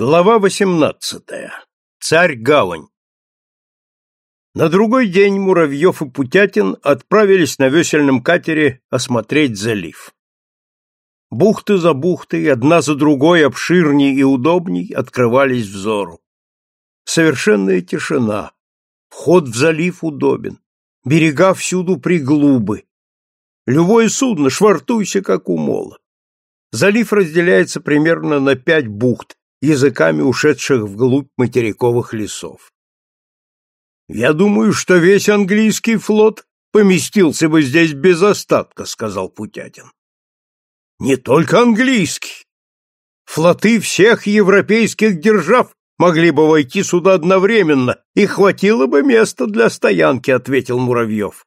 Глава восемнадцатая. Царь-гавань. На другой день Муравьев и Путятин отправились на весельном катере осмотреть залив. Бухты за бухтой, одна за другой, обширней и удобней, открывались взору. Совершенная тишина. Вход в залив удобен. Берега всюду приглубы. Любое судно, швартуйся, как у мола. Залив разделяется примерно на пять бухт, языками ушедших вглубь материковых лесов. «Я думаю, что весь английский флот поместился бы здесь без остатка», — сказал Путятин. «Не только английский. Флоты всех европейских держав могли бы войти сюда одновременно, и хватило бы места для стоянки», — ответил Муравьев.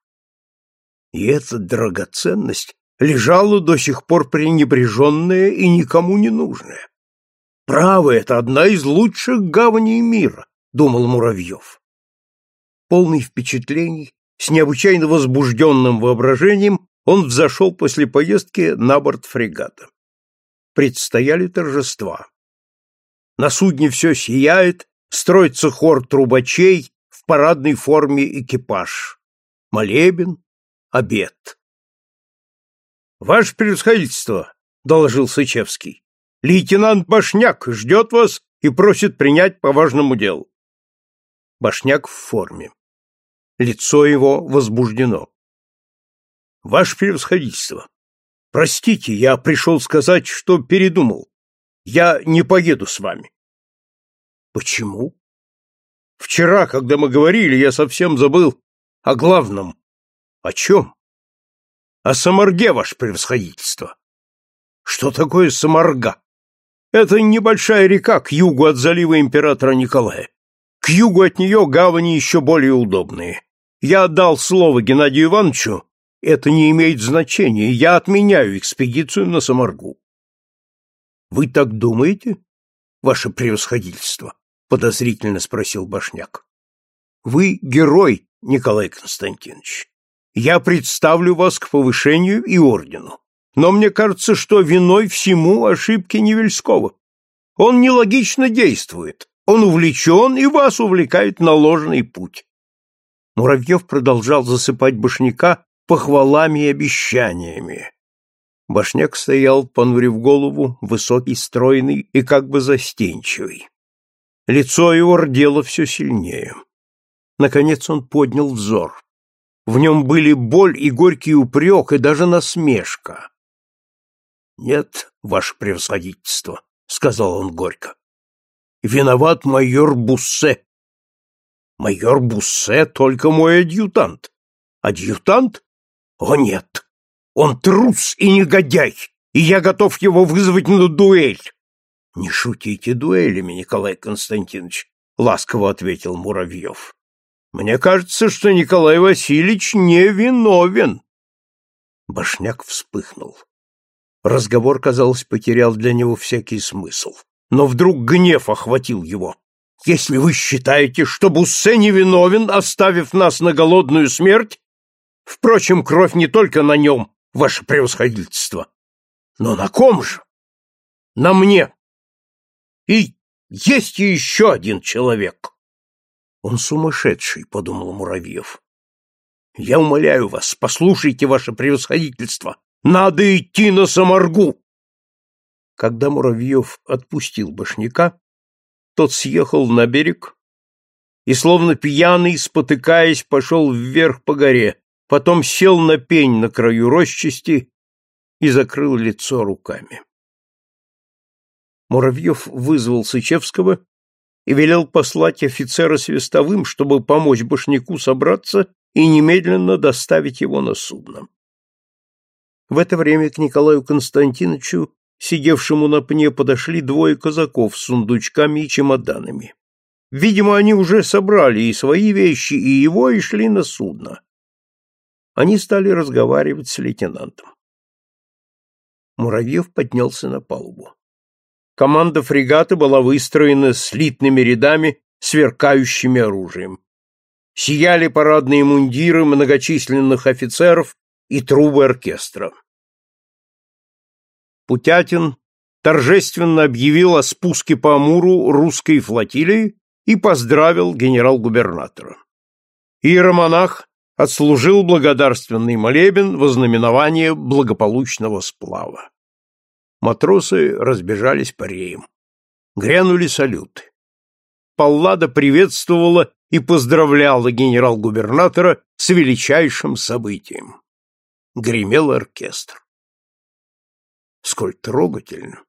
И эта драгоценность лежала до сих пор пренебреженная и никому не нужная. Право, это одна из лучших гаваней мира, думал Муравьев. Полный впечатлений, с необычайно возбужденным воображением, он взошел после поездки на борт фрегата. Предстояли торжества. На судне все сияет, строится хор трубачей, в парадной форме экипаж. Молебен, обед. «Ваше превосходительство», — доложил Сычевский, Лейтенант Башняк ждет вас и просит принять по важному делу. Башняк в форме. Лицо его возбуждено. Ваше превосходительство, простите, я пришел сказать, что передумал. Я не поеду с вами. Почему? Вчера, когда мы говорили, я совсем забыл о главном. О чем? О Самарге, ваше превосходительство. Что такое Самарга? Это небольшая река к югу от залива императора Николая. К югу от нее гавани еще более удобные. Я отдал слово Геннадию Ивановичу, это не имеет значения, я отменяю экспедицию на Самаргу. Вы так думаете, ваше превосходительство? подозрительно спросил Башняк. Вы герой, Николай Константинович. Я представлю вас к повышению и ордену. Но мне кажется, что виной всему ошибки Невельского. Он нелогично действует. Он увлечен и вас увлекает на ложный путь. Муравьев продолжал засыпать башняка похвалами и обещаниями. Башняк стоял, понурив голову, высокий, стройный и как бы застенчивый. Лицо его рдело все сильнее. Наконец он поднял взор. В нем были боль и горький упрек, и даже насмешка. Нет, ваше превосходительство, сказал он горько. Виноват майор Буссе. Майор Буссе только мой адъютант. Адъютант? О нет. Он трус и негодяй, и я готов его вызвать на дуэль. Не шутите дуэлями, Николай Константинович, ласково ответил Муравьев. Мне кажется, что Николай Васильевич не виновен. Башняк вспыхнул. Разговор, казалось, потерял для него всякий смысл. Но вдруг гнев охватил его. «Если вы считаете, что Буссе невиновен, оставив нас на голодную смерть, впрочем, кровь не только на нем, ваше превосходительство, но на ком же? На мне. И есть еще один человек». «Он сумасшедший», — подумал Муравьев. «Я умоляю вас, послушайте ваше превосходительство. Надо идти на Самаргу!» Когда Муравьев отпустил башняка, тот съехал на берег и, словно пьяный, спотыкаясь, пошел вверх по горе, потом сел на пень на краю рощисти и закрыл лицо руками. Муравьев вызвал Сычевского и велел послать офицера свистовым, чтобы помочь башняку собраться и немедленно доставить его на судно. В это время к Николаю Константиновичу, сидевшему на пне, подошли двое казаков с сундучками и чемоданами. Видимо, они уже собрали и свои вещи, и его, и шли на судно. Они стали разговаривать с лейтенантом. Муравьев поднялся на палубу. Команда фрегата была выстроена слитными рядами, сверкающими оружием. Сияли парадные мундиры многочисленных офицеров и трубы оркестра. Путятин, торжественно объявил о спуске по Амуру русской флотилии и поздравил генерал-губернатора. Иеромонах отслужил благодарственный молебен во знаменование благополучного сплава. Матросы разбежались по реям. Грянули салюты. Паллада приветствовала и поздравляла генерал-губернатора с величайшим событием. Гремел оркестр. Сколь трогательно.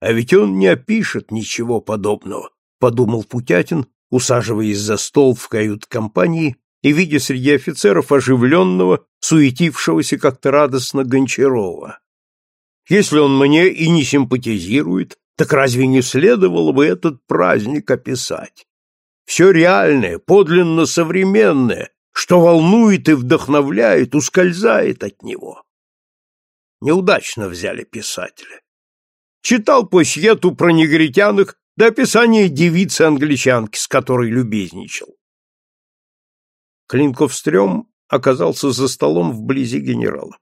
А ведь он не опишет ничего подобного, подумал Путятин, усаживаясь за стол в кают-компании и видя среди офицеров оживленного, суетившегося как-то радостно Гончарова. Если он мне и не симпатизирует, так разве не следовало бы этот праздник описать? Все реальное, подлинно современное, что волнует и вдохновляет, ускользает от него. Неудачно взяли писателя. Читал по свету про негритянок до описания девицы-англичанки, с которой любезничал. Клинков-стрём оказался за столом вблизи генерала.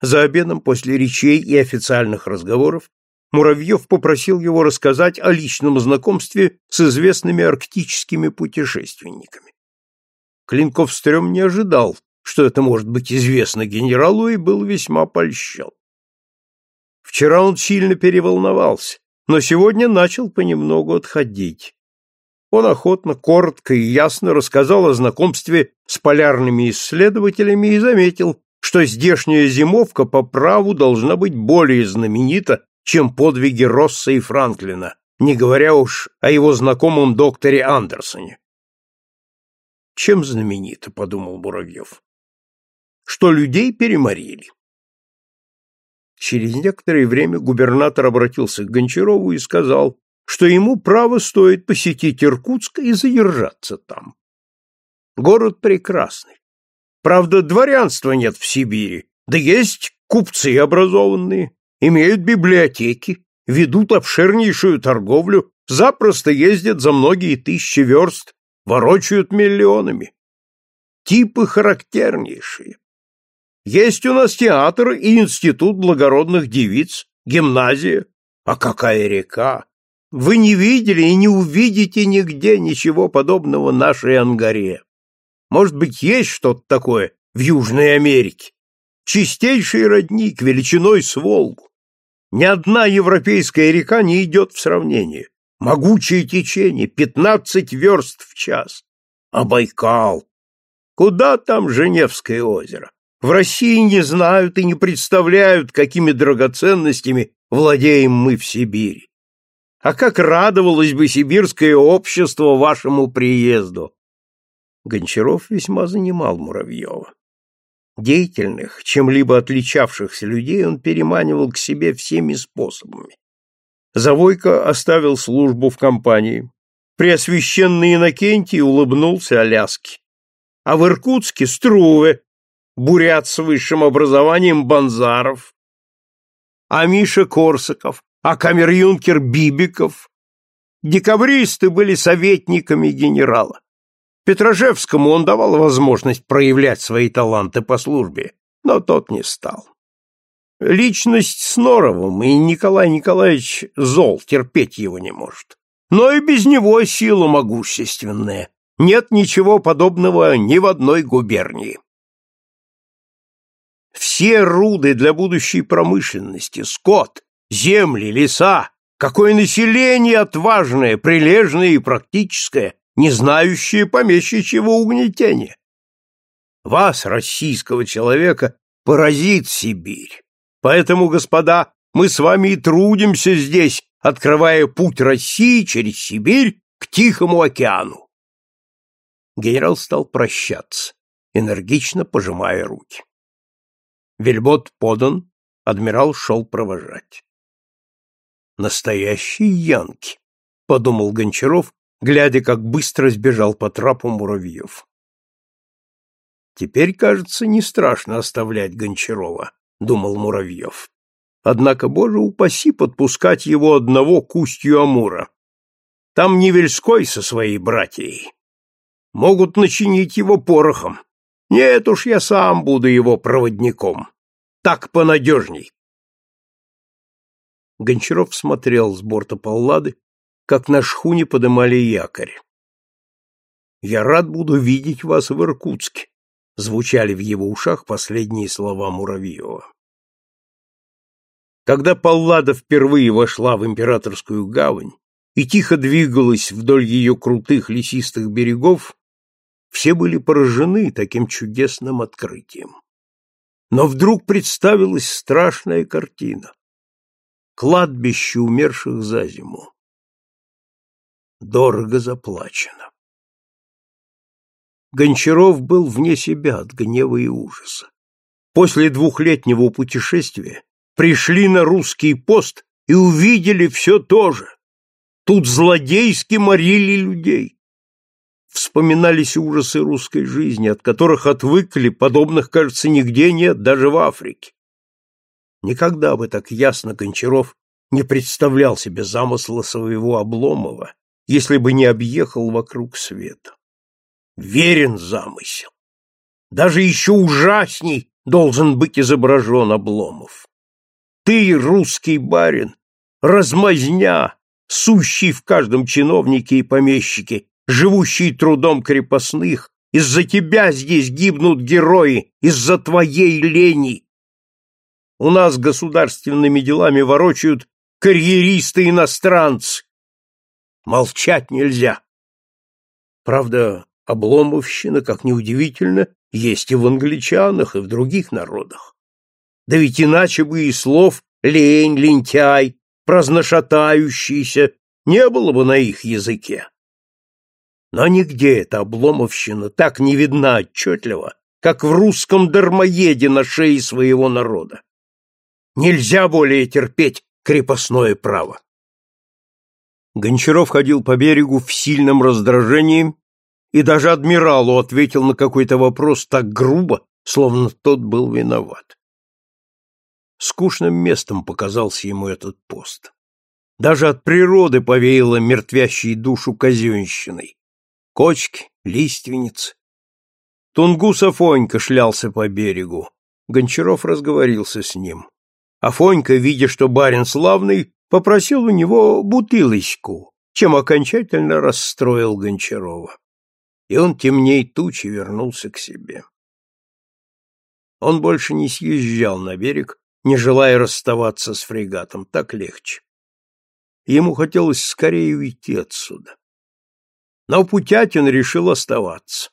За обедом после речей и официальных разговоров Муравьев попросил его рассказать о личном знакомстве с известными арктическими путешественниками. Клинков-стрём не ожидал, что это может быть известно генералу, и был весьма польщен. Вчера он сильно переволновался, но сегодня начал понемногу отходить. Он охотно, коротко и ясно рассказал о знакомстве с полярными исследователями и заметил, что здешняя зимовка по праву должна быть более знаменита, чем подвиги Росса и Франклина, не говоря уж о его знакомом докторе Андерсоне. Чем знаменита, подумал Буравьев, что людей переморили. Через некоторое время губернатор обратился к Гончарову и сказал, что ему право стоит посетить Иркутск и задержаться там. Город прекрасный. Правда, дворянства нет в Сибири, да есть купцы образованные, имеют библиотеки, ведут обширнейшую торговлю, запросто ездят за многие тысячи верст, ворочают миллионами. Типы характернейшие. Есть у нас театр и институт благородных девиц, гимназия. А какая река! Вы не видели и не увидите нигде ничего подобного нашей Ангаре. Может быть, есть что-то такое в Южной Америке? Чистейший родник величиной с Волгу. Ни одна европейская река не идет в сравнение. Могучее течение, пятнадцать верст в час. А Байкал? Куда там Женевское озеро? В России не знают и не представляют, какими драгоценностями владеем мы в Сибири. А как радовалось бы сибирское общество вашему приезду! Гончаров весьма занимал Муравьева. Деятельных, чем-либо отличавшихся людей он переманивал к себе всеми способами. Завойко оставил службу в компании. Преосвященный Иннокентий улыбнулся Аляске. А в Иркутске Струве бурят с высшим образованием Банзаров, а Миша Корсаков, а камер-юнкер Бибиков. Декабристы были советниками генерала. Петрожевскому он давал возможность проявлять свои таланты по службе, но тот не стал. Личность с Норовым, и Николай Николаевич зол, терпеть его не может. Но и без него сила могущественная. Нет ничего подобного ни в одной губернии. Все руды для будущей промышленности, скот, земли, леса, какое население отважное, прилежное и практическое, не знающее помещичьего угнетения. Вас, российского человека, поразит Сибирь. Поэтому, господа, мы с вами и трудимся здесь, открывая путь России через Сибирь к Тихому океану. Генерал стал прощаться, энергично пожимая руки. Вельбот подан, адмирал шел провожать. Настоящий янки, подумал Гончаров, глядя, как быстро сбежал по трапу Муравьев. Теперь, кажется, не страшно оставлять Гончарова, думал Муравьев. Однако, боже упаси, подпускать его одного к устью Амура. Там Невельской со своей братьей. Могут начинить его порохом. Нет уж, я сам буду его проводником. Так понадежней. Гончаров смотрел с борта Паллады, как на шхуне подымали якорь. «Я рад буду видеть вас в Иркутске», — звучали в его ушах последние слова Муравьева. Когда Паллада впервые вошла в императорскую гавань и тихо двигалась вдоль ее крутых лесистых берегов, все были поражены таким чудесным открытием. Но вдруг представилась страшная картина. Кладбище умерших за зиму. Дорого заплачено. Гончаров был вне себя от гнева и ужаса. После двухлетнего путешествия пришли на русский пост и увидели все то же. Тут злодейски морили людей. Вспоминались ужасы русской жизни, от которых отвыкли, подобных, кажется, нигде нет, даже в Африке. Никогда бы так ясно Гончаров не представлял себе замысла своего Обломова, если бы не объехал вокруг света. Верен замысел. Даже еще ужасней должен быть изображен Обломов. Ты, русский барин, размазня, сущий в каждом чиновнике и помещике, живущий трудом крепостных, из-за тебя здесь гибнут герои, из-за твоей лени. У нас государственными делами ворочают карьеристы-иностранцы. Молчать нельзя. Правда, обломовщина, как неудивительно, есть и в англичанах, и в других народах. Да ведь иначе бы и слов лень, лентяй, праздношатающийся не было бы на их языке. Но нигде эта обломовщина так не видна отчетливо, как в русском дармоеде на шее своего народа. Нельзя более терпеть крепостное право. Гончаров ходил по берегу в сильном раздражении и даже адмиралу ответил на какой-то вопрос так грубо, словно тот был виноват. Скучным местом показался ему этот пост. Даже от природы повеяло мертвящей душу казенщиной. Кочки, лиственницы. Тунгус Афонька шлялся по берегу. Гончаров разговорился с ним. Афонька, видя, что барин славный, попросил у него бутылочку, чем окончательно расстроил Гончарова. И он темней тучи вернулся к себе. Он больше не съезжал на берег, не желая расставаться с фрегатом, так легче. Ему хотелось скорее уйти отсюда. Но Путятин решил оставаться.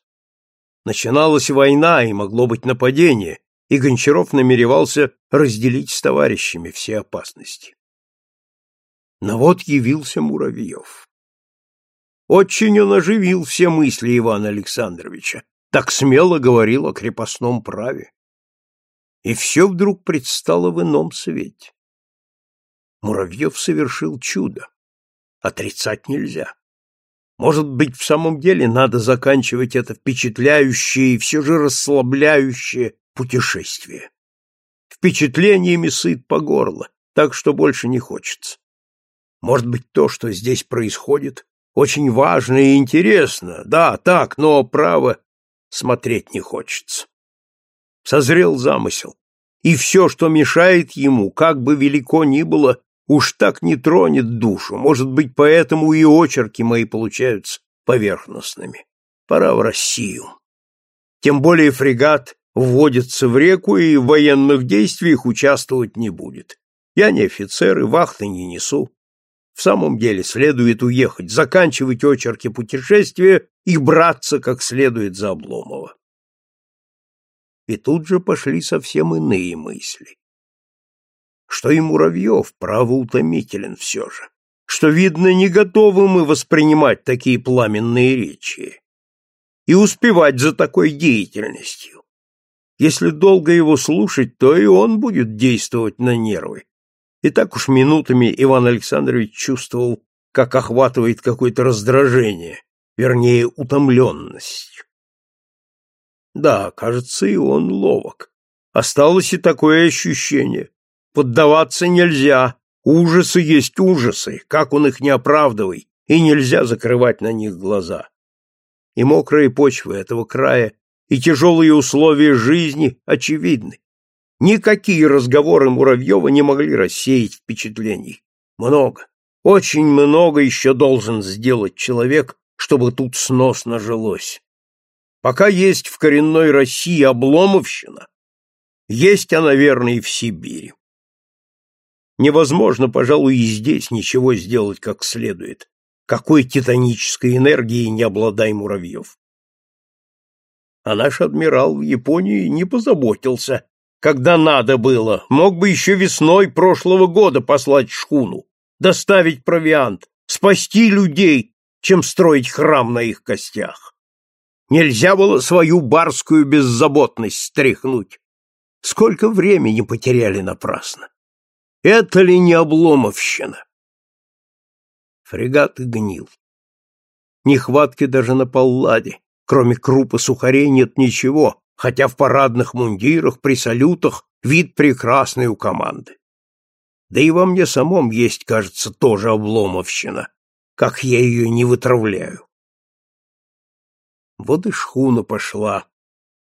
Начиналась война, и могло быть нападение, и Гончаров намеревался разделить с товарищами все опасности. Но вот явился Муравьев. Очень он оживил все мысли Ивана Александровича, так смело говорил о крепостном праве и все вдруг предстало в ином свете. Муравьев совершил чудо. Отрицать нельзя. Может быть, в самом деле надо заканчивать это впечатляющее и все же расслабляющее путешествие. Впечатлениями сыт по горло, так что больше не хочется. Может быть, то, что здесь происходит, очень важно и интересно, да, так, но, право, смотреть не хочется созрел замысел, и все, что мешает ему, как бы велико ни было, уж так не тронет душу, может быть, поэтому и очерки мои получаются поверхностными. Пора в Россию. Тем более фрегат вводится в реку и в военных действиях участвовать не будет. Я не офицер и вахты не несу. В самом деле следует уехать, заканчивать очерки путешествия и браться как следует за Обломова и тут же пошли совсем иные мысли. Что и Муравьев, право, утомителен все же, что, видно, не готовы мы воспринимать такие пламенные речи и успевать за такой деятельностью. Если долго его слушать, то и он будет действовать на нервы. И так уж минутами Иван Александрович чувствовал, как охватывает какое-то раздражение, вернее, утомленность. Да, кажется, и он ловок. Осталось и такое ощущение. Поддаваться нельзя. Ужасы есть ужасы, как он их не оправдывай, и нельзя закрывать на них глаза. И мокрая почва этого края, и тяжелые условия жизни очевидны. Никакие разговоры Муравьева не могли рассеять впечатлений. Много, очень много еще должен сделать человек, чтобы тут сносно жилось. Пока есть в коренной России обломовщина, есть она, верно, и в Сибири. Невозможно, пожалуй, и здесь ничего сделать как следует. Какой титанической энергией не обладай Муравьев. А наш адмирал в Японии не позаботился, когда надо было, мог бы еще весной прошлого года послать шхуну, доставить провиант, спасти людей, чем строить храм на их костях. Нельзя было свою барскую беззаботность стряхнуть. Сколько времени потеряли напрасно. Это ли не обломовщина? Фрегат гнил. Нехватки даже на палладе. Кроме крупы сухарей нет ничего, хотя в парадных мундирах, при салютах вид прекрасный у команды. Да и во мне самом есть, кажется, тоже обломовщина, как я ее не вытравляю. Вот и шхуна пошла,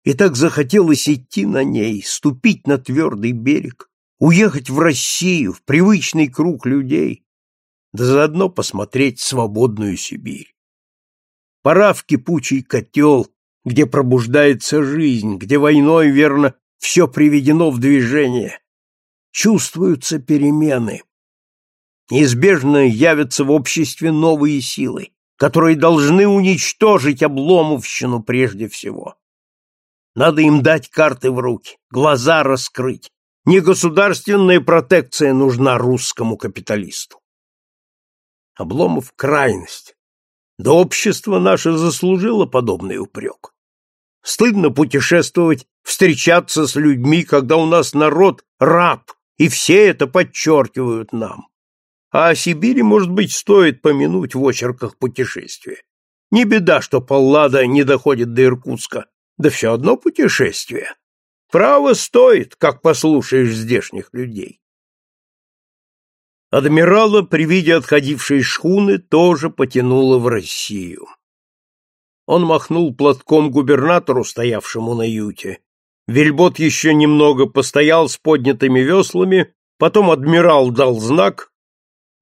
и так захотелось идти на ней, ступить на твердый берег, уехать в Россию, в привычный круг людей, да заодно посмотреть свободную Сибирь. Пора в кипучий котел, где пробуждается жизнь, где войной, верно, все приведено в движение, чувствуются перемены. Неизбежно явятся в обществе новые силы, которые должны уничтожить обломовщину прежде всего. Надо им дать карты в руки, глаза раскрыть. Не государственная протекция нужна русскому капиталисту. Обломов — крайность. Да общество наше заслужило подобный упрек. Стыдно путешествовать, встречаться с людьми, когда у нас народ раб, и все это подчеркивают нам. А о Сибири, может быть, стоит помянуть в очерках путешествия. Не беда, что Паллада не доходит до Иркутска, да все одно путешествие. Право стоит, как послушаешь здешних людей. Адмирала при виде отходившей шхуны тоже потянуло в Россию. Он махнул платком губернатору, стоявшему на юте, Вельбот еще немного постоял с поднятыми веслами, потом адмирал дал знак,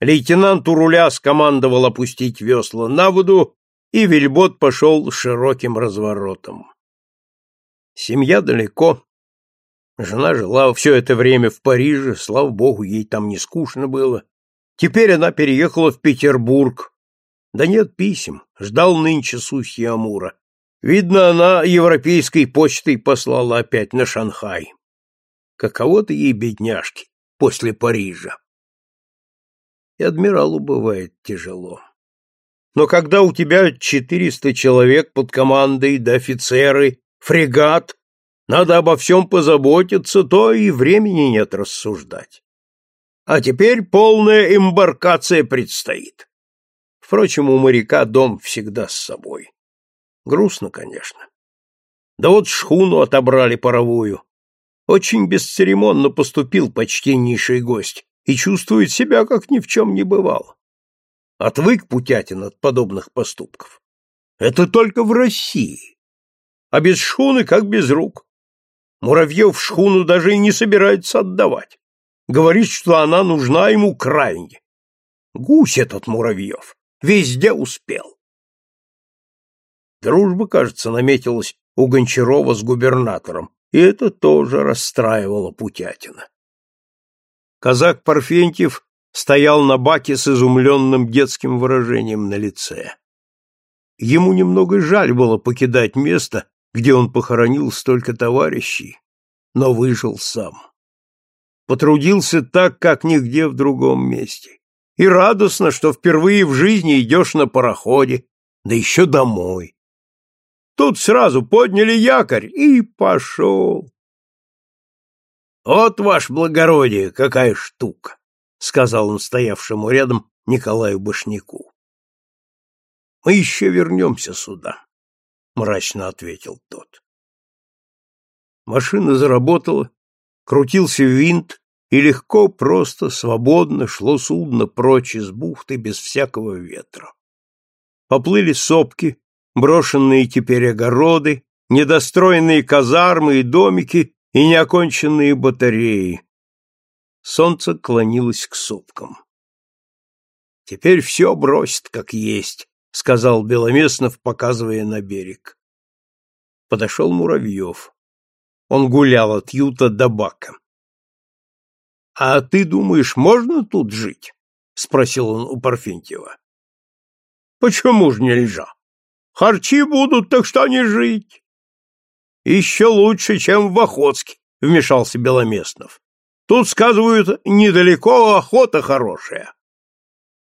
лейтенант у руля скомандовал опустить весла на воду, и Вельбот пошел широким разворотом. Семья далеко. Жена жила все это время в Париже, слава богу, ей там не скучно было. Теперь она переехала в Петербург. Да нет писем, ждал нынче сухи Амура. Видно, она европейской почтой послала опять на Шанхай. Каково-то ей, бедняжки, после Парижа. И адмиралу бывает тяжело. Но когда у тебя четыреста человек под командой, да офицеры, фрегат, надо обо всем позаботиться, то и времени нет рассуждать. А теперь полная эмбаркация предстоит. Впрочем, у моряка дом всегда с собой. Грустно, конечно. Да вот шхуну отобрали паровую. Очень бесцеремонно поступил почтеннейший гость и чувствует себя, как ни в чем не бывало. Отвык Путятин от подобных поступков. Это только в России. А без шхуны как без рук. Муравьев шхуну даже и не собирается отдавать. Говорит, что она нужна ему крайне. Гусь этот Муравьев. Везде успел. Дружба, кажется, наметилась у Гончарова с губернатором, и это тоже расстраивало Путятина. Казак Парфентьев стоял на баке с изумленным детским выражением на лице. Ему немного жаль было покидать место, где он похоронил столько товарищей, но выжил сам. Потрудился так, как нигде в другом месте. И радостно, что впервые в жизни идешь на пароходе, да еще домой. Тут сразу подняли якорь и пошел. — Вот, ваше благородие, какая штука! — сказал он стоявшему рядом Николаю Башняку. — Мы еще вернемся сюда, — мрачно ответил тот. Машина заработала, крутился винт, и легко, просто, свободно шло судно прочь из бухты без всякого ветра. Поплыли сопки, брошенные теперь огороды, недостроенные казармы и домики и неоконченные батареи. Солнце клонилось к сопкам. Теперь все бросит, как есть, — сказал Беломеснов, показывая на берег. Подошел Муравьев. Он гулял от юта до бака. — А ты думаешь, можно тут жить? — спросил он у Парфентьева. — Почему же нельзя? Харчи будут, так что не жить. — Еще лучше, чем в Охотске, — вмешался Беломеснов. — Тут, сказывают, недалеко охота хорошая. —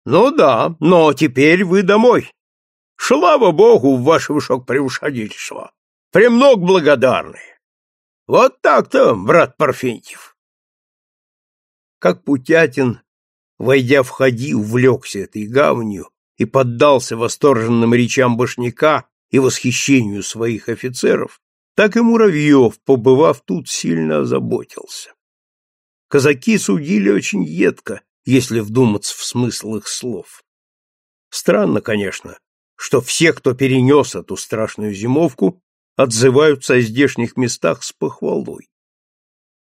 Ну да, но теперь вы домой. Слава богу, ваше высокопревосходительство. Премног благодарны. Вот так-то, брат Парфентьев. Как Путятин, войдя в ходи, увлекся этой гаванью и поддался восторженным речам башняка и восхищению своих офицеров, так и Муравьев, побывав тут, сильно озаботился. Казаки судили очень едко, если вдуматься в смысл их слов. Странно, конечно, что все, кто перенес эту страшную зимовку, отзываются о здешних местах с похвалой.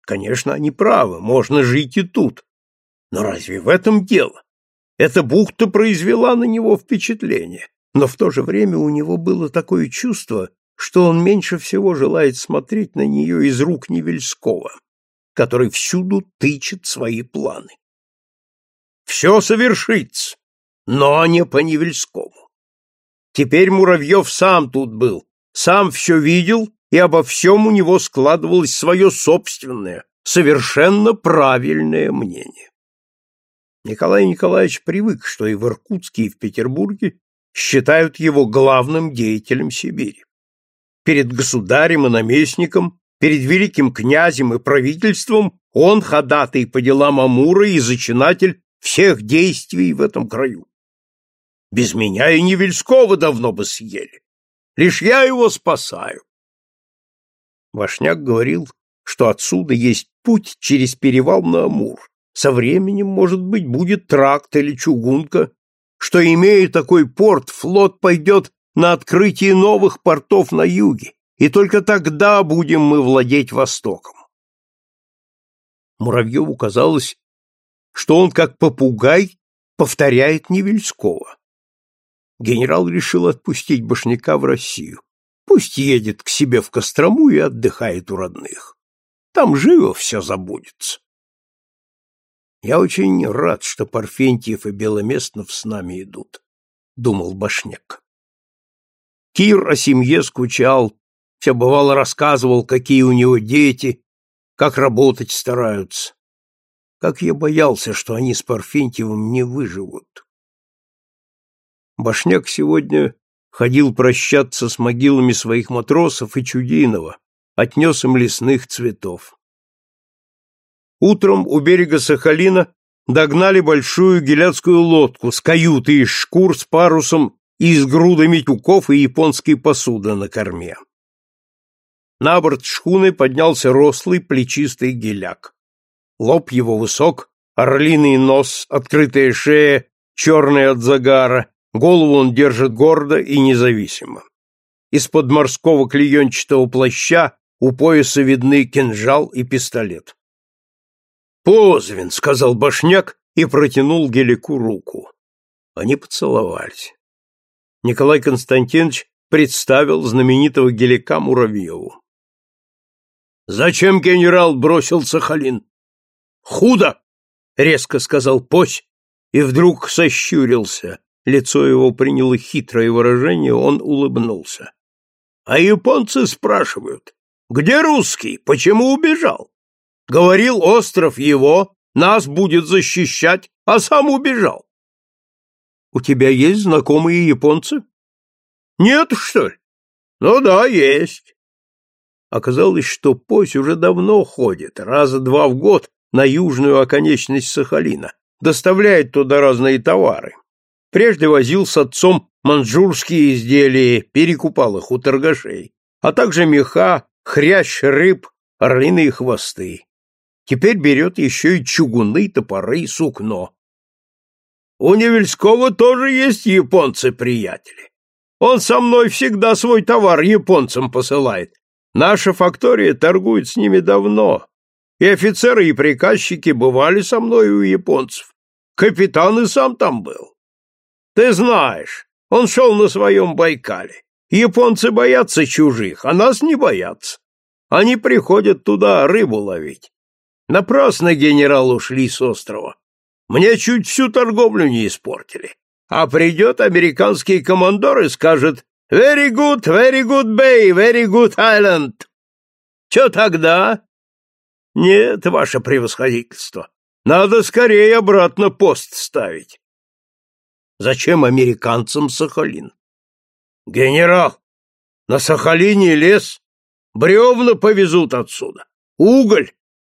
Конечно, они правы, можно жить и тут. Но разве в этом дело? Эта бухта произвела на него впечатление, но в то же время у него было такое чувство, что он меньше всего желает смотреть на нее из рук Невельского, который всюду тычет свои планы. Все совершится, но не по Невельскому. Теперь Муравьев сам тут был, сам все видел, и обо всем у него складывалось свое собственное, совершенно правильное мнение. Николай Николаевич привык, что и в Иркутске, и в Петербурге считают его главным деятелем Сибири. Перед государем и наместником, перед великим князем и правительством он ходатай по делам Амура и зачинатель всех действий в этом краю. Без меня и Невельского давно бы съели. Лишь я его спасаю. Вашняк говорил, что отсюда есть путь через перевал на Амур. Со временем, может быть, будет тракт или чугунка, что, имея такой порт, флот пойдет на открытие новых портов на юге, и только тогда будем мы владеть Востоком. Муравьеву казалось, что он, как попугай, повторяет Невельского генерал решил отпустить Башняка в Россию. Пусть едет к себе в Кострому и отдыхает у родных. Там живо все забудется. Я очень рад, что Парфентьев и Беломестнов с нами идут, — думал Башняк. Кир о семье скучал, все бывало рассказывал, какие у него дети, как работать стараются. Как я боялся, что они с Парфентьевым не выживут. Башняк сегодня ходил прощаться с могилами своих матросов и Чудинова, отнес им лесных цветов. Утром у берега Сахалина догнали большую геляцкую лодку с каютой из шкур с парусом и с грудами тюков и японской посуды на корме. На борт шхуны поднялся рослый плечистый геляк. Лоб его высок, орлиный нос, открытая шея, черная от загара, Голову он держит гордо и независимо. Из-под морского клеенчатого плаща у пояса видны кинжал и пистолет. «Позвин», — сказал Башняк и протянул Гелику руку. Они поцеловались. Николай Константинович представил знаменитого Гелика Муравьеву. «Зачем генерал бросил Сахалин?» «Худо!» — резко сказал Пось и вдруг сощурился. Лицо его приняло хитрое выражение, он улыбнулся. А японцы спрашивают, где русский, почему убежал? Говорил, остров его, нас будет защищать, а сам убежал. У тебя есть знакомые японцы? Нет, что ли? Ну да, есть. Оказалось, что Пось уже давно ходит, раза два в год, на южную оконечность Сахалина, доставляет туда разные товары. Прежде возил с отцом манжурские изделия, перекупал их у торгашей, а также меха, хрящ рыб, орлиные хвосты. Теперь берет еще и чугуны, топоры и сукно. У Невельского тоже есть японцы-приятели. Он со мной всегда свой товар японцам посылает. Наша фактория торгует с ними давно, и офицеры и приказчики бывали со мной у японцев. Капитан и сам там был. Ты знаешь, он шел на своем Байкале. Японцы боятся чужих, а нас не боятся. Они приходят туда рыбу ловить. Напрасно генерал ушли с острова. Мне чуть всю торговлю не испортили. А придет американский командор и скажет «Very good, very good bay, very good island». Че тогда? Нет, ваше превосходительство, надо скорее обратно пост ставить. Зачем американцам Сахалин? Генерал, на Сахалине лес, бревна повезут отсюда, уголь.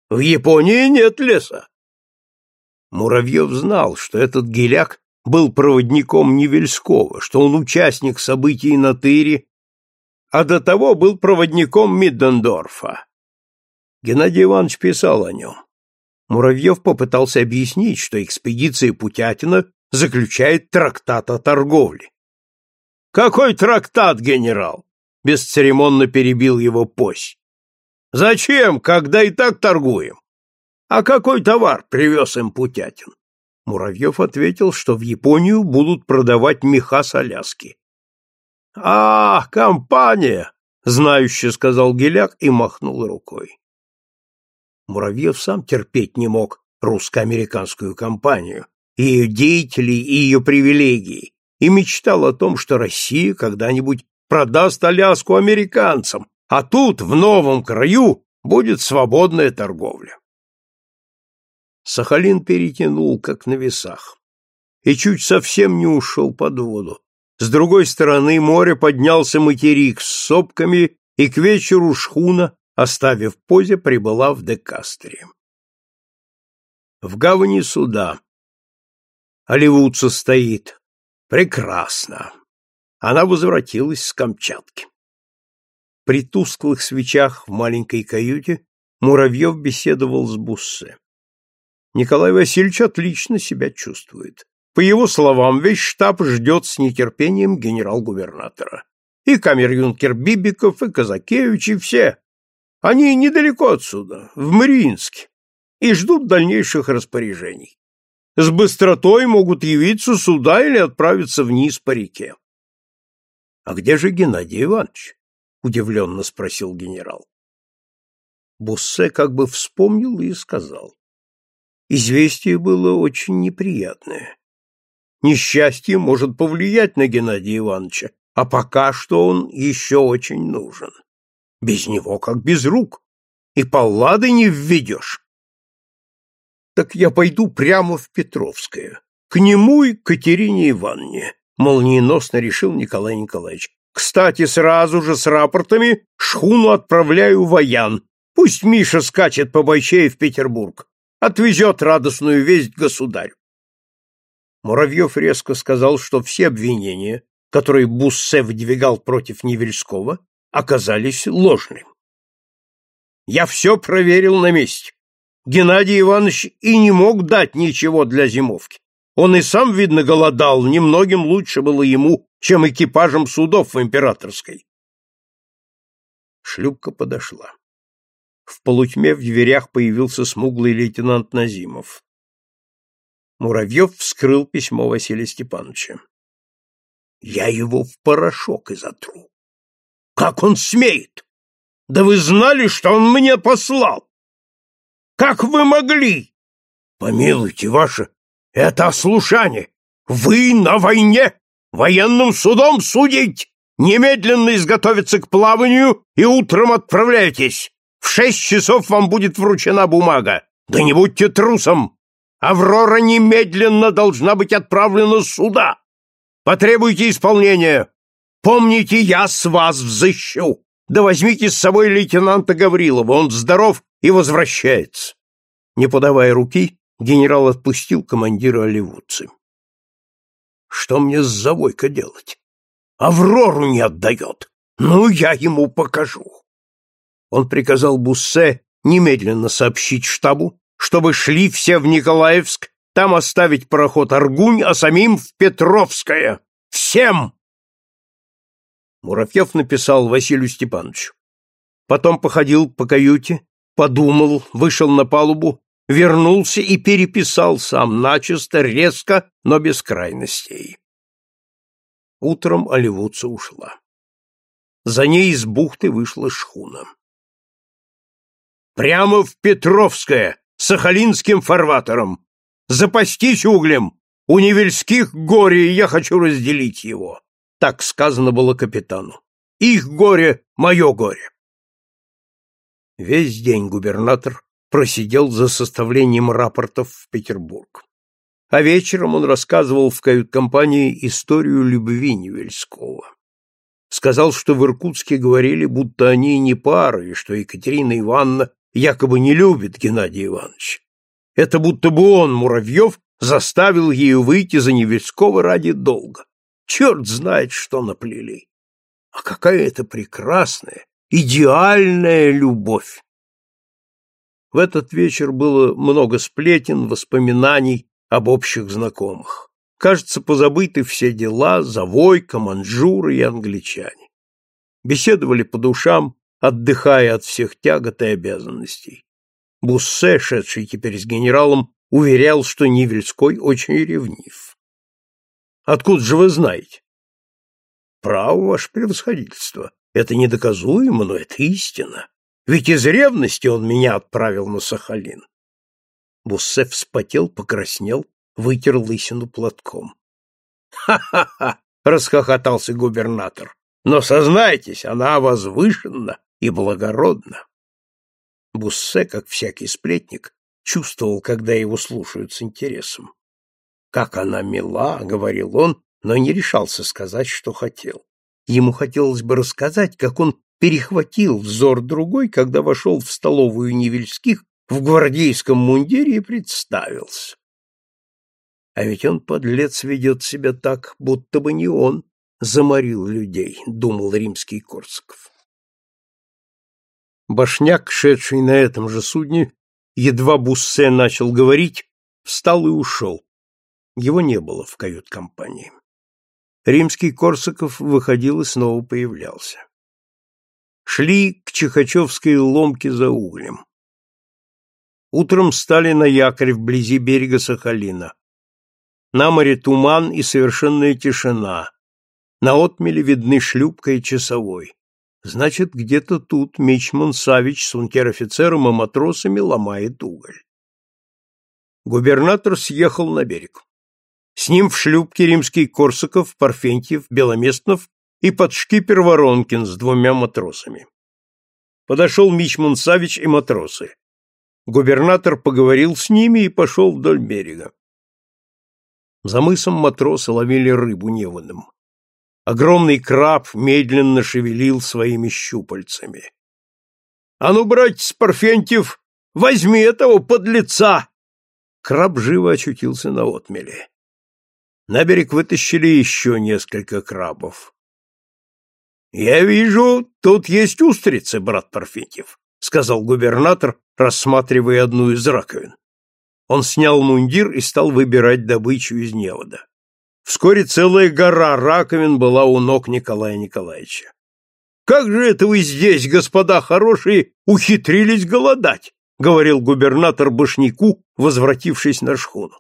В Японии нет леса. Муравьев знал, что этот геляк был проводником Невельского, что он участник событий на Тыре, а до того был проводником Миддендорфа. Геннадий Иванович писал о нем. Муравьев попытался объяснить, что экспедиция Путятина заключает трактат о торговле. «Какой трактат, генерал?» — бесцеремонно перебил его Пось. «Зачем, когда и так торгуем? А какой товар привез им Путятин? Муравьев ответил, что в Японию будут продавать меха с Аляски. «А, компания!» — знающе сказал Геляк и махнул рукой. Муравьев сам терпеть не мог русско-американскую компанию, ее деятелей и ее привилегии, и мечтал о том, что Россия когда-нибудь продаст Аляску американцам, а тут, в новом краю, будет свободная торговля. Сахалин перетянул, как на весах, и чуть совсем не ушел под воду. С другой стороны моря поднялся материк с сопками, и к вечеру шхуна, оставив позе, прибыла в Декастре. В гавани суда. Оливудца стоит. Прекрасно. Она возвратилась с Камчатки. При тусклых свечах в маленькой каюте Муравьев беседовал с Буссе. Николай Васильевич отлично себя чувствует. По его словам, весь штаб ждет с нетерпением генерал-губернатора. И камер-юнкер Бибиков, и Казакевич, и все. Они недалеко отсюда, в Мариинске, и ждут дальнейших распоряжений. С быстротой могут явиться сюда или отправиться вниз по реке. — А где же Геннадий Иванович? — удивленно спросил генерал. Буссе как бы вспомнил и сказал. Известие было очень неприятное. Несчастье может повлиять на Геннадия Ивановича, а пока что он еще очень нужен. Без него как без рук, и паллады не введешь. Так я пойду прямо в Петровское, к нему и к Катерине Ивановне, молниеносно решил Николай Николаевич. Кстати, сразу же с рапортами шхуну отправляю в Аян. Пусть Миша скачет по Бойчее в Петербург отвезет радостную весть государю. Муравьев резко сказал, что все обвинения, которые Буссе выдвигал против Невельского, оказались ложными. Я все проверил на месте. Геннадий Иванович и не мог дать ничего для зимовки. Он и сам, видно, голодал, немногим лучше было ему, чем экипажем судов в Императорской. Шлюпка подошла. В полутьме в дверях появился смуглый лейтенант Назимов. Муравьев вскрыл письмо Василия Степановича. «Я его в порошок изотру. Как он смеет? Да вы знали, что он мне послал? Как вы могли? Помилуйте, ваше, это ослушание. Вы на войне военным судом судить, немедленно изготовиться к плаванию и утром отправляйтесь. В шесть часов вам будет вручена бумага. Да не будьте трусом! Аврора немедленно должна быть отправлена сюда. Потребуйте исполнения. Помните, я с вас взыщу. Да возьмите с собой лейтенанта Гаврилова, он здоров и возвращается. Не подавая руки, генерал отпустил командира оливудцы. Что мне с завойка делать? Аврору не отдает. Ну, я ему покажу он приказал Буссе немедленно сообщить штабу, чтобы шли все в Николаевск, там оставить пароход Аргунь, а самим в Петровское. Всем! Муравьев написал Василию Степановичу. Потом походил по каюте, подумал, вышел на палубу, вернулся и переписал сам начисто, резко, но без крайностей. Утром Оливудца ушла. За ней из бухты вышла шхуна. «Прямо в Петровское, Сахалинским фарватером! Запастись углем! У Невельских горе, я хочу разделить его!» Так сказано было капитану. «Их горе — мое горе!» Весь день губернатор просидел за составлением рапортов в Петербург. А вечером он рассказывал в кают-компании историю любви Невельского. Сказал, что в Иркутске говорили, будто они не пара, и что Екатерина Ивановна якобы не любит Геннадия Ивановича. Это будто бы он, Муравьев, заставил ее выйти за Невельского ради долга. Черт знает, что наплели. А какая это прекрасная, идеальная любовь! В этот вечер было много сплетен, воспоминаний об общих знакомых. Кажется, позабыты все дела, Завойка, Манжуры и англичане. Беседовали по душам, отдыхая от всех тягот и обязанностей. Буссе, шедший теперь с генералом, уверял, что Нивельской очень ревнив. «Откуда же вы знаете?» «Право, ваше превосходительство. Это недоказуемо, но это истина. Ведь из ревности он меня отправил на Сахалин. Буссе вспотел, покраснел, вытер лысину платком. «Ха-ха-ха!» — расхохотался губернатор. «Но сознайтесь, она возвышенна и благородна». Буссе, как всякий сплетник, чувствовал, когда его слушают с интересом. «Как она мила!» — говорил он, но не решался сказать, что хотел. Ему хотелось бы рассказать, как он перехватил взор другой, когда вошел в столовую Невельских в гвардейском мундире и представился. А ведь он, подлец, ведет себя так, будто бы не он заморил людей, думал римский Корсаков. Башняк, шедший на этом же судне, едва Буссе начал говорить, встал и ушел. Его не было в кают-компании. Римский Корсаков выходил и снова появлялся. Шли к Чехачевской ломке за углем. Утром стали на якорь вблизи берега Сахалина. На море туман и совершенная тишина. На отмеле видны шлюпка и часовой. Значит, где-то тут Мичман Савич с унтер-офицером и матросами ломает уголь. Губернатор съехал на берег. С ним в шлюпке римский Корсаков, Парфентьев, Беломестнов и подшкипер Воронкин с двумя матросами. Подошел Мичман Савич и матросы. Губернатор поговорил с ними и пошел вдоль берега. За мысом матросы ловили рыбу неводом. Огромный краб медленно шевелил своими щупальцами. — А ну, братец Парфентьев, возьми этого подлеца! Краб живо очутился на отмеле. На берег вытащили еще несколько крабов. «Я вижу, тут есть устрицы, брат Парфентьев», — сказал губернатор, рассматривая одну из раковин. Он снял мундир и стал выбирать добычу из невода. Вскоре целая гора раковин была у ног Николая Николаевича. «Как же это вы здесь, господа хорошие, ухитрились голодать?» — говорил губернатор Башняку, возвратившись на шхуну.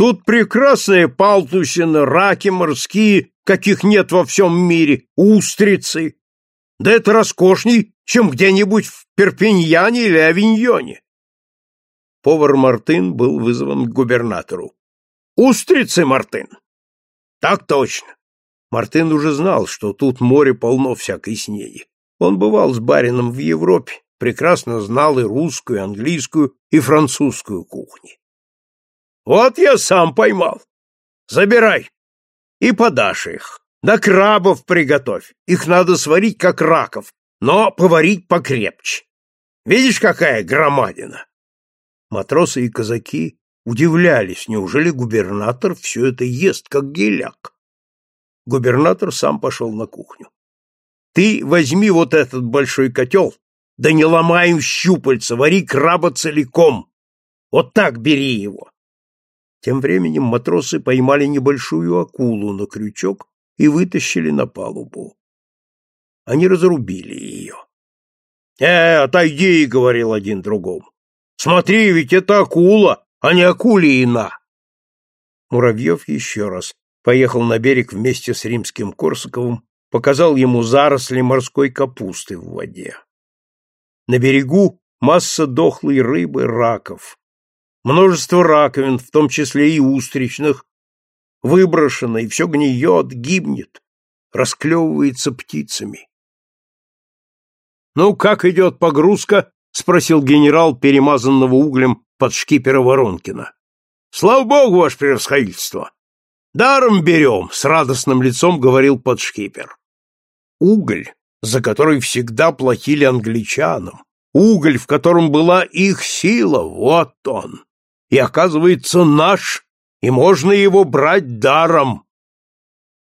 Тут прекрасные палтусины, раки морские, каких нет во всем мире, устрицы. Да это роскошней, чем где-нибудь в Перпиньяне или Авиньоне. Повар Мартын был вызван к губернатору. «Устрицы, Мартын!» «Так точно!» Мартын уже знал, что тут море полно всякой снеди. Он бывал с барином в Европе, прекрасно знал и русскую, и английскую, и французскую кухни. Вот я сам поймал. Забирай. И подашь их. Да крабов приготовь. Их надо сварить, как раков, но поварить покрепче. Видишь, какая громадина? Матросы и казаки удивлялись, неужели губернатор все это ест, как геляк? Губернатор сам пошел на кухню. Ты возьми вот этот большой котел, да не ломай им щупальца, вари краба целиком. Вот так бери его. Тем временем матросы поймали небольшую акулу на крючок и вытащили на палубу. Они разрубили ее. «Э, отойди!» — говорил один другому. «Смотри, ведь это акула, а не акулина!» Муравьев еще раз поехал на берег вместе с римским Корсаковым, показал ему заросли морской капусты в воде. На берегу масса дохлой рыбы, раков. Множество раковин, в том числе и устричных, выброшено, и все гниет, гибнет, расклевывается птицами. «Ну, как идет погрузка?» — спросил генерал, перемазанного углем под шкипера Воронкина. «Слава богу, ваше превосходительство! Даром берем!» — с радостным лицом говорил подшкипер. Уголь, за который всегда платили англичанам, уголь, в котором была их сила, вот он. И оказывается наш, и можно его брать даром.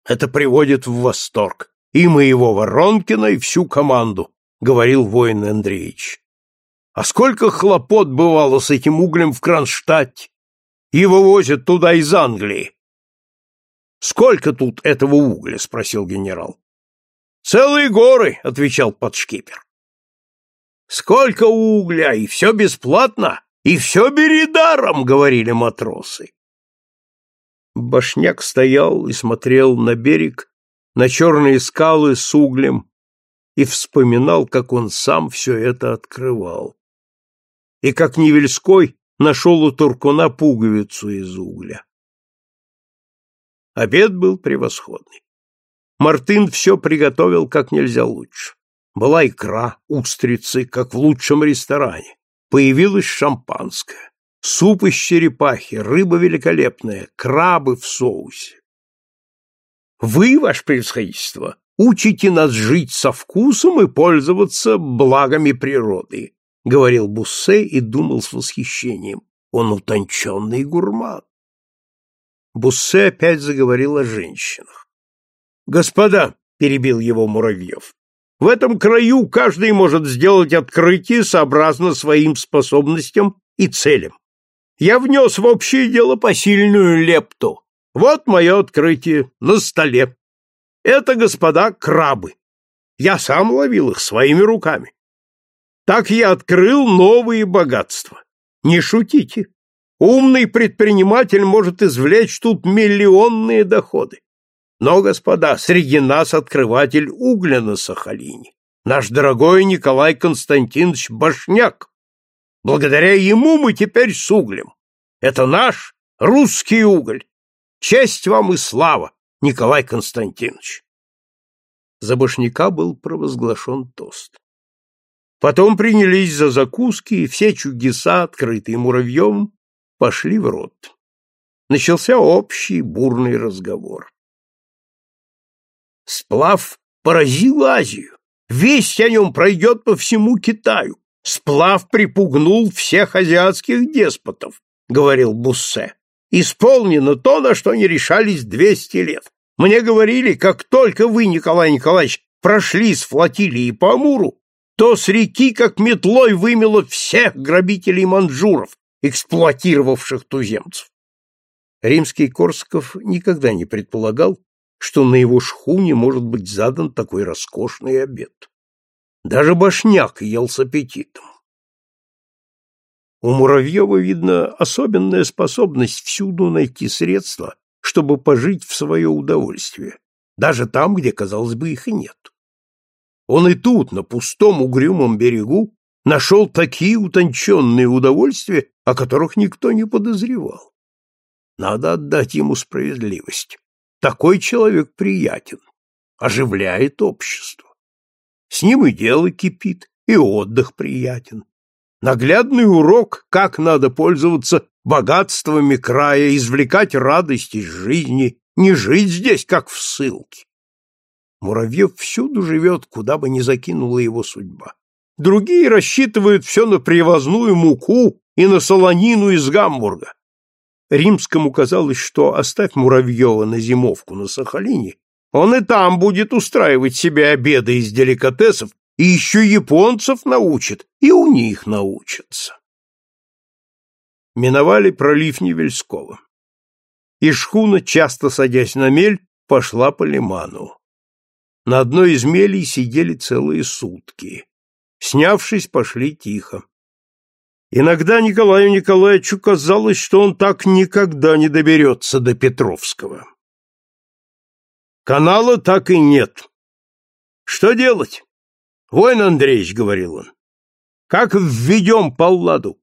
Это приводит в восторг и моего Воронкина, и всю команду, говорил воин Андреевич. А сколько хлопот бывало с этим углем в Кронштадте? Его возят туда из Англии. Сколько тут этого угля? спросил генерал. Целые горы, отвечал подшкипер. Сколько угля, и все бесплатно, и все бери даром, говорили матросы. Башняк стоял и смотрел на берег, на черные скалы с углем, и вспоминал, как он сам все это открывал. И как Невельской нашел у Туркуна пуговицу из угля. Обед был превосходный. Мартын все приготовил как нельзя лучше. Была икра, устрицы, как в лучшем ресторане. Появилось шампанское. Суп из черепахи, рыба великолепная, крабы в соусе. Вы, ваше превосходительство, учите нас жить со вкусом и пользоваться благами природы, говорил Буссе и думал с восхищением. Он утонченный гурман. Буссе опять заговорил о женщинах. «Господа», — перебил его Муравьев, — «в этом краю каждый может сделать открытие сообразно своим способностям и целям. Я внес в общее дело посильную лепту. Вот мое открытие на столе. Это, господа, крабы. Я сам ловил их своими руками. Так я открыл новые богатства. Не шутите. Умный предприниматель может извлечь тут миллионные доходы. Но, господа, среди нас открыватель угля на Сахалине. Наш дорогой Николай Константинович Башняк. Благодаря ему мы теперь с углем. Это наш русский уголь. Честь вам и слава, Николай Константинович. За Башняка был провозглашен тост. Потом принялись за закуски, и все чудеса, открытые муравьем, пошли в рот. Начался общий бурный разговор. Сплав поразил Азию. Весть о нем пройдет по всему Китаю. Сплав припугнул всех азиатских деспотов, говорил Буссе. Исполнено то, на что не решались двести лет. Мне говорили, как только вы, Николай Николаевич, прошли с флотилией по Амуру, то с реки как метлой вымело всех грабителей манжуров, эксплуатировавших туземцев. Римский Корсаков никогда не предполагал, что на его шхуне может быть задан такой роскошный обед. Даже башняк ел с аппетитом. У Муравьева, видно, особенная способность всюду найти средства, чтобы пожить в свое удовольствие, даже там, где, казалось бы, их и нет. Он и тут, на пустом угрюмом берегу, нашел такие утонченные удовольствия, о которых никто не подозревал. Надо отдать ему справедливость. Такой человек приятен, оживляет общество. С ним и дело кипит, и отдых приятен. Наглядный урок, как надо пользоваться богатствами края, извлекать радость из жизни, не жить здесь, как в ссылке. Муравьев всюду живет, куда бы ни закинула его судьба. Другие рассчитывают все на привозную муку и на солонину из Гамбурга. Римскому казалось, что оставь Муравьева на зимовку на Сахалине, он и там будет устраивать себе обеды из деликатесов и еще японцев научит, и у них научатся. Миновали пролив Невельского. И шхуна, часто садясь на мель, пошла по лиману. На одной из мелей сидели целые сутки. Снявшись, пошли тихо. Иногда Николаю Николаевичу казалось, что он так никогда не доберется до Петровского. Канала так и нет. Что делать? Воин Андреевич, — говорил он, — как введем Палладу?